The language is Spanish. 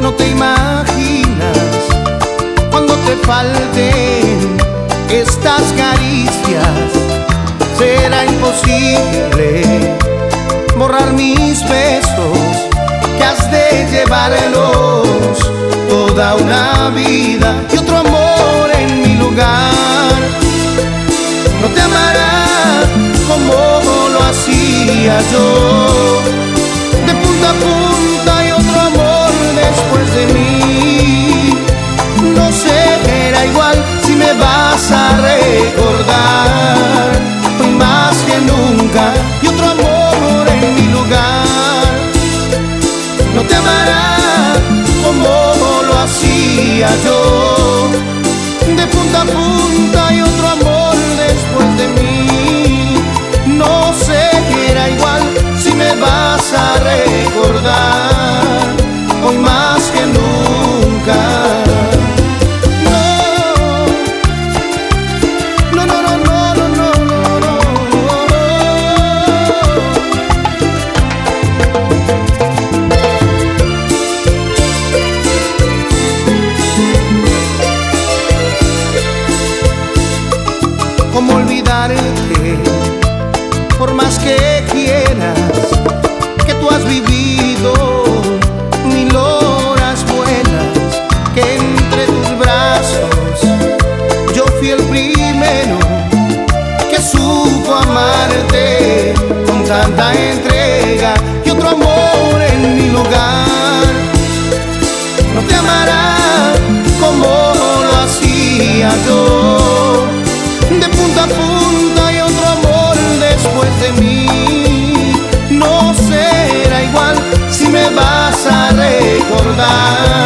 No te imaginas cuando te falten estas caricias. Será imposible borrar mis besos que has de llevarlos toda una vida y otro amor en mi lugar. No te amará como lo hacía yo, te amará como lo hacía yo, de punta a punta y otro tanta entrega y otro amor en mi lugar. No te amará como lo hacía yo, de punta a punta y otro amor después de mí. No será igual si me vas a recordar,